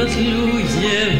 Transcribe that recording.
rozluzie